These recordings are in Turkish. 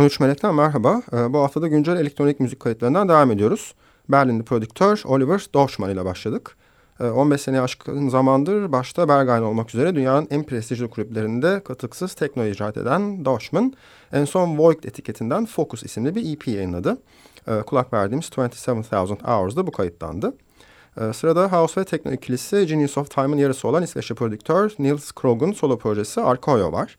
13 Melek'ten merhaba. Ee, bu haftada güncel elektronik müzik kayıtlarından devam ediyoruz. Berlinli prodüktör Oliver Dorschman ile başladık. 15 ee, seneye aşkın zamandır başta Berghain olmak üzere dünyanın en prestijli kulüplerinde katıksız tekno icra eden Dorschman en son Voigt etiketinden Focus isimli bir EP yayınladı. Ee, kulak verdiğimiz 27,000 Hours'da bu kayıttandı. Sırada House ve Tekno ikilisi Genius of Time'ın yarısı olan İsveçli prodüktör Nils Krog'un solo projesi Arkoyo var.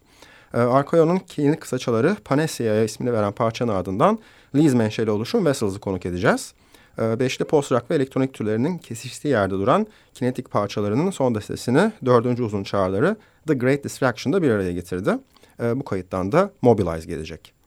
E, Arkoyo'nun yeni kısaçaları Panesia'ya ismini veren parçanın ardından Lee's menşeli oluşum Vessel's'ı konuk edeceğiz. E, beşli post-rock ve elektronik türlerinin kesiştiği yerde duran kinetik parçalarının son destesini dördüncü uzun çağrıları The Great Distraction'da bir araya getirdi. E, bu kayıttan da Mobilize gelecek.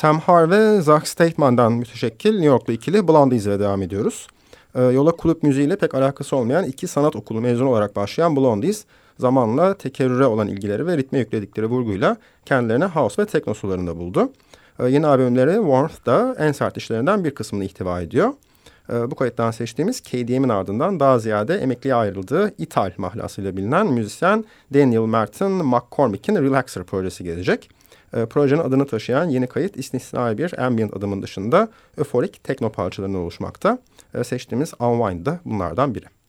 Sam Har ve Zach Stateman'dan müteşekkil New Yorklu ikili Blondies ile devam ediyoruz. E, yola kulüp müziğiyle pek alakası olmayan iki sanat okulu mezunu olarak başlayan Blondies zamanla tekerrüre olan ilgileri ve ritme yükledikleri vurguyla kendilerine house ve tekno sularında buldu. E, yeni albümleri Warmth da en sert işlerinden bir kısmını ihtiva ediyor. E, bu kayıttan seçtiğimiz KDM'in ardından daha ziyade emekliye ayrıldığı İthal mahlasıyla bilinen müzisyen Daniel Merton McCormick'in Relaxer projesi gelecek. E, projenin adını taşıyan yeni kayıt istisnai bir ambient adımın dışında öforik tekno parçalarından oluşmakta. E, seçtiğimiz Unwind da bunlardan biri.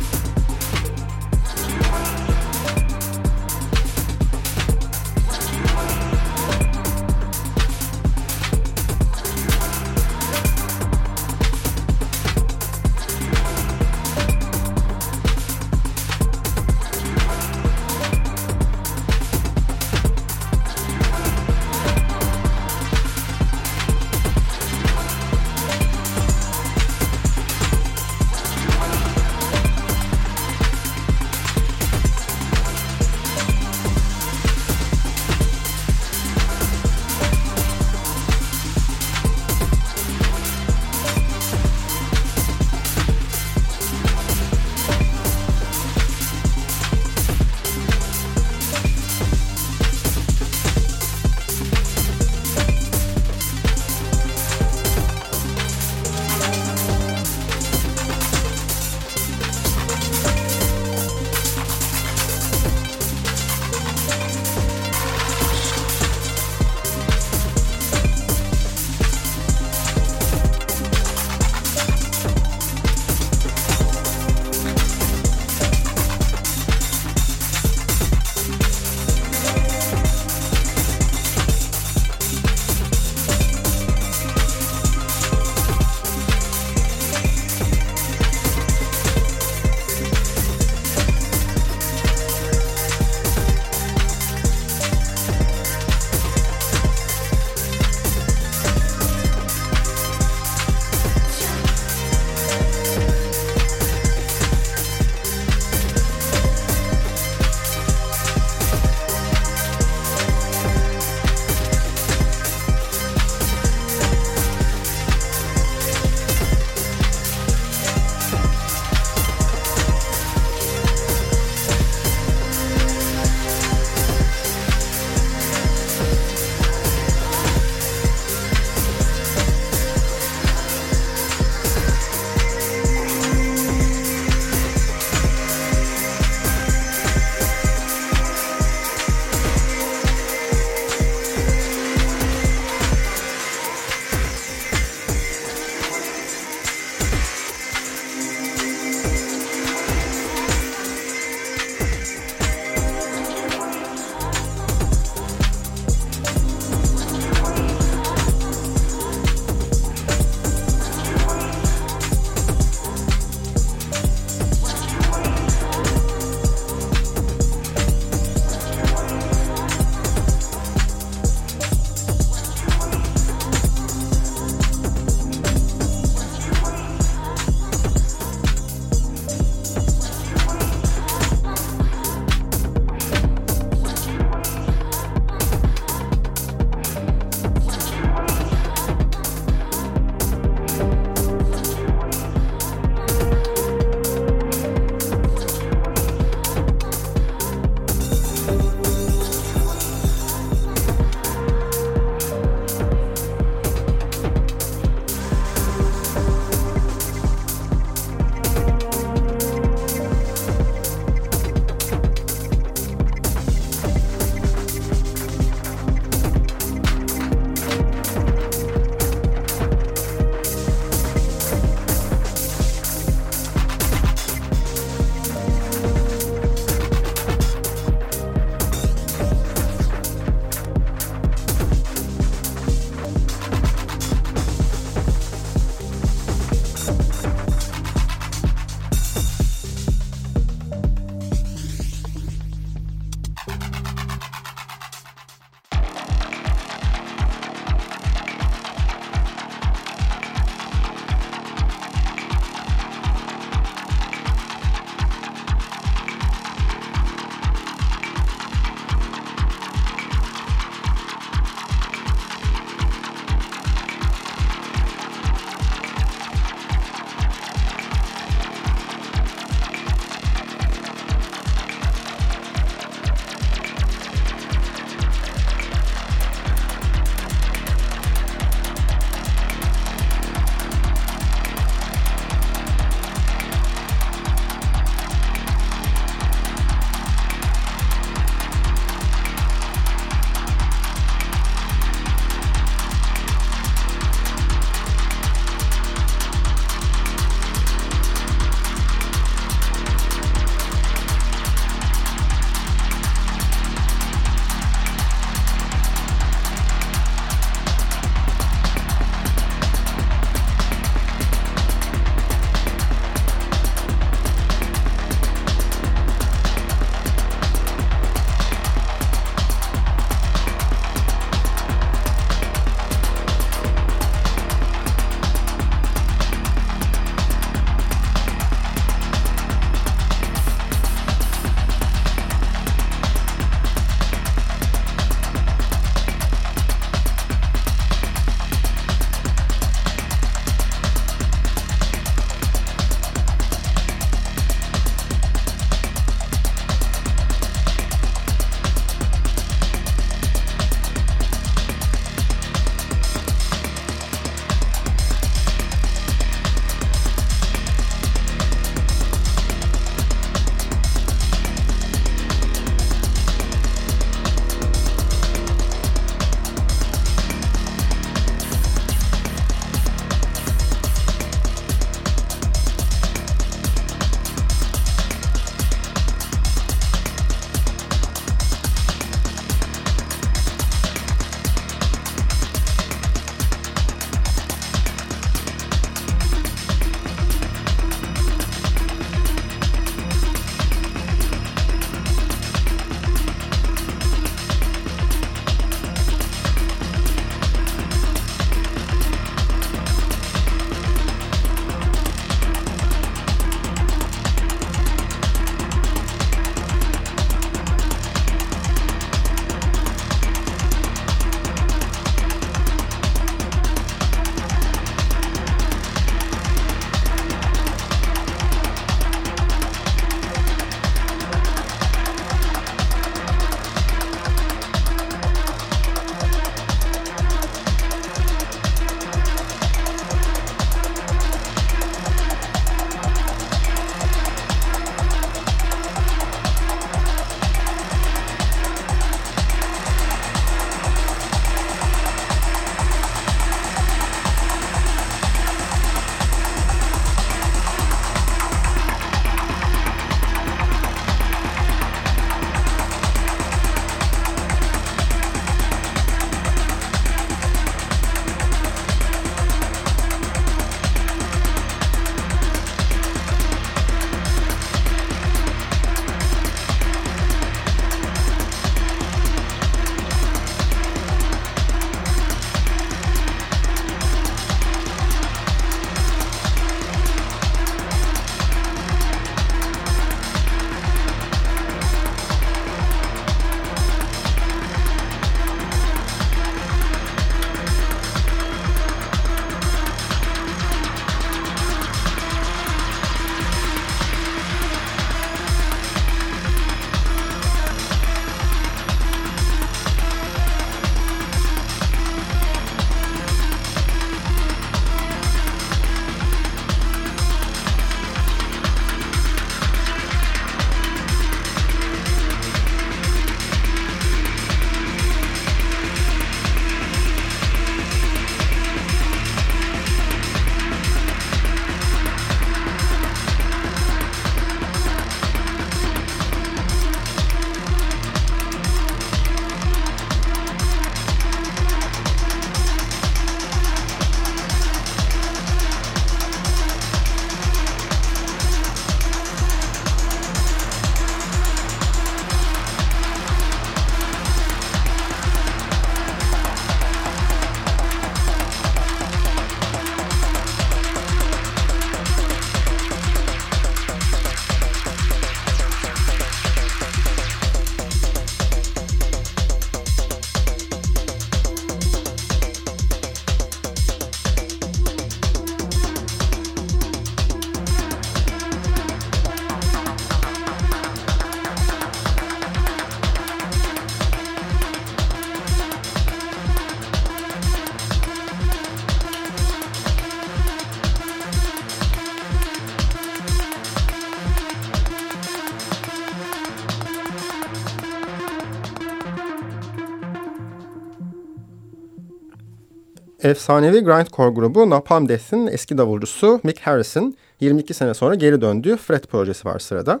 Efsanevi grindcore grubu Napalm Death'in eski davulcusu Mick Harris'in 22 sene sonra geri döndüğü Fret projesi var sırada.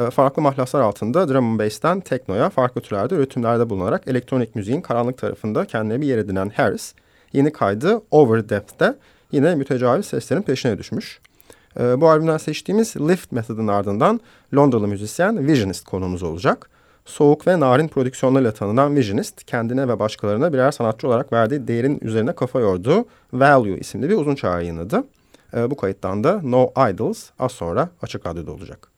Ee, farklı mahlaslar altında drum and bass'ten teknoya farklı türlerde üretimlerde bulunarak elektronik müziğin karanlık tarafında kendine bir yer edinen Harris, yeni kaydı Over Depth'te yine mütecaviz seslerin peşine düşmüş. Ee, bu albümden seçtiğimiz Lift metodun ardından Londralı müzisyen Visionist konuğumuz olacak. Soğuk ve narin prodüksiyonlarıyla tanınan Visionist, kendine ve başkalarına birer sanatçı olarak verdiği değerin üzerine kafa yorduğu Value isimli bir uzun çağrı yayınladı. Ee, bu kayıttan da No Idols az sonra Açık Radyo'da olacak.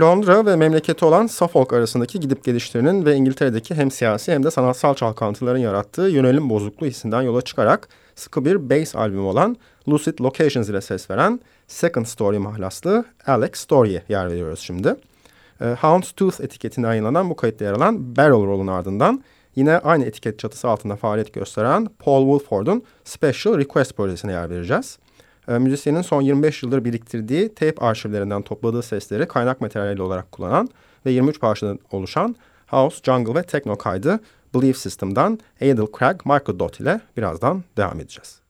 Londra ve memleketi olan Suffolk arasındaki gidip gelişlerinin ve İngiltere'deki hem siyasi hem de sanatsal çalkantıların yarattığı yönelim bozukluğu hissinden yola çıkarak sıkı bir bass albüm olan Lucid Locations ile ses veren Second Story mahlaslı Alex Story'e yer veriyoruz şimdi. E, Houndstooth etiketinde yayınlanan bu kayıtta yer alan Barrel Roll'un ardından yine aynı etiket çatısı altında faaliyet gösteren Paul Woolford'un Special Request projesine yer vereceğiz. E, müzisyenin son 25 yıldır biriktirdiği tape arşivlerinden topladığı sesleri kaynak materyali olarak kullanan ve 23 parçadan oluşan House, Jungle ve Techno kaydı Belief System'dan Adel Craig, Michael Dot ile birazdan devam edeceğiz.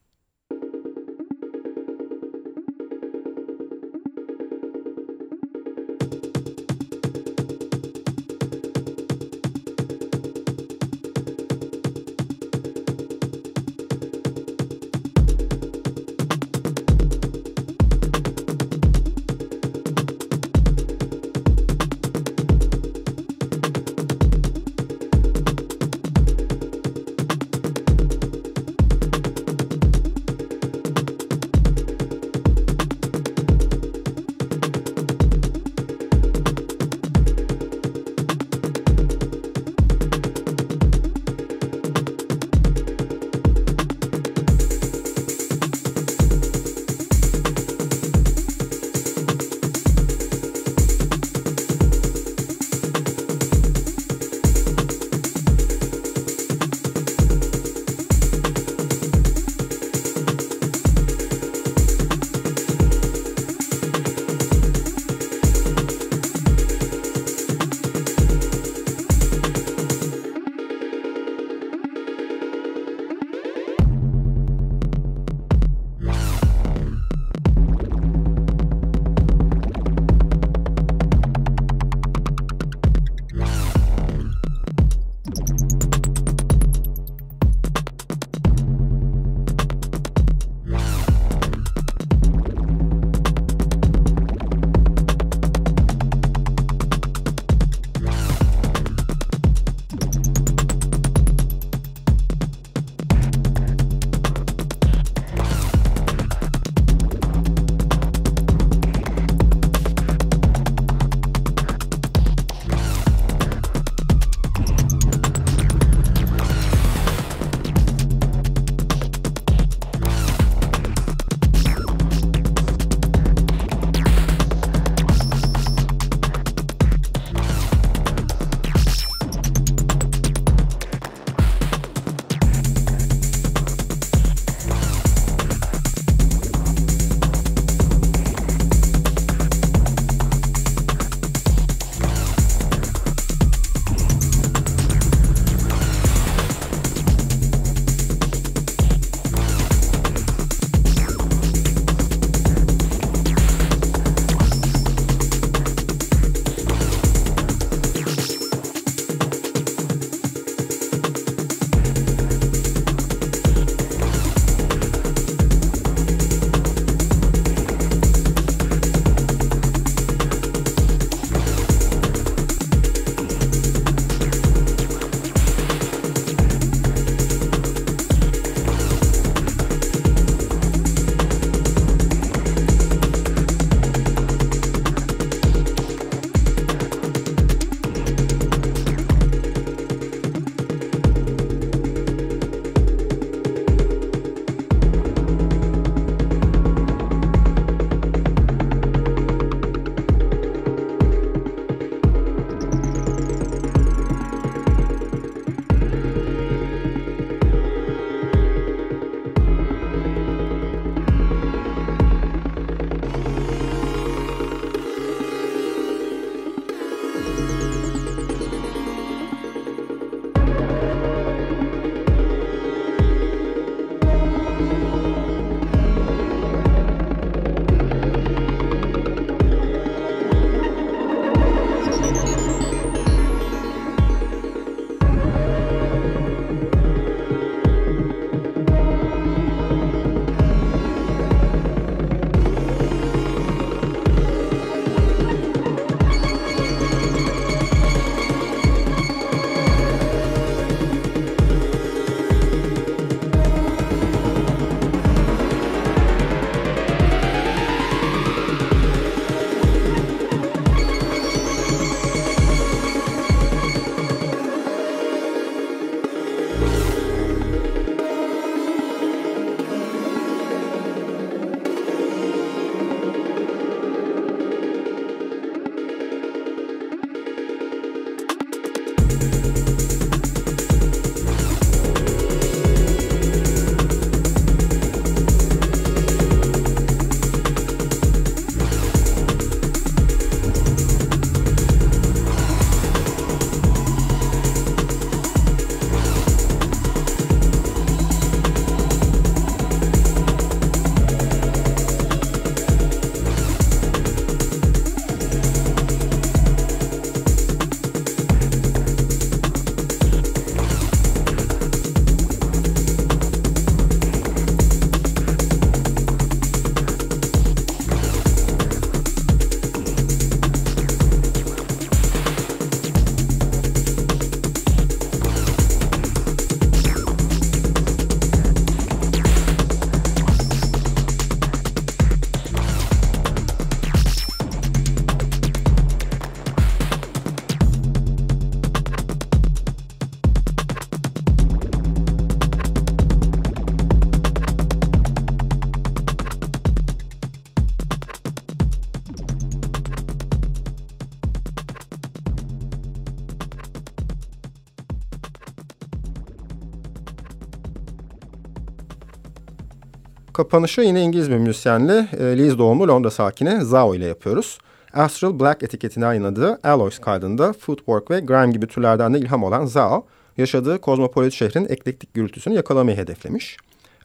Kapanışı yine İngiliz bir müzisyenle e, Leeds doğumlu Londra sakini Zao ile yapıyoruz. Astral Black etiketine yayınladığı Alloys kaydında footwork ve grime gibi türlerden de ilham olan Zao, yaşadığı kozmopolit şehrin eklektik gürültüsünü yakalamayı hedeflemiş.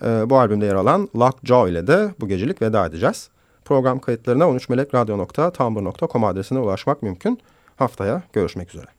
E, bu albümde yer alan Lockjaw ile de bu gecelik veda edeceğiz. Program kayıtlarına 13melekradyo.tumblr.com adresine ulaşmak mümkün. Haftaya görüşmek üzere.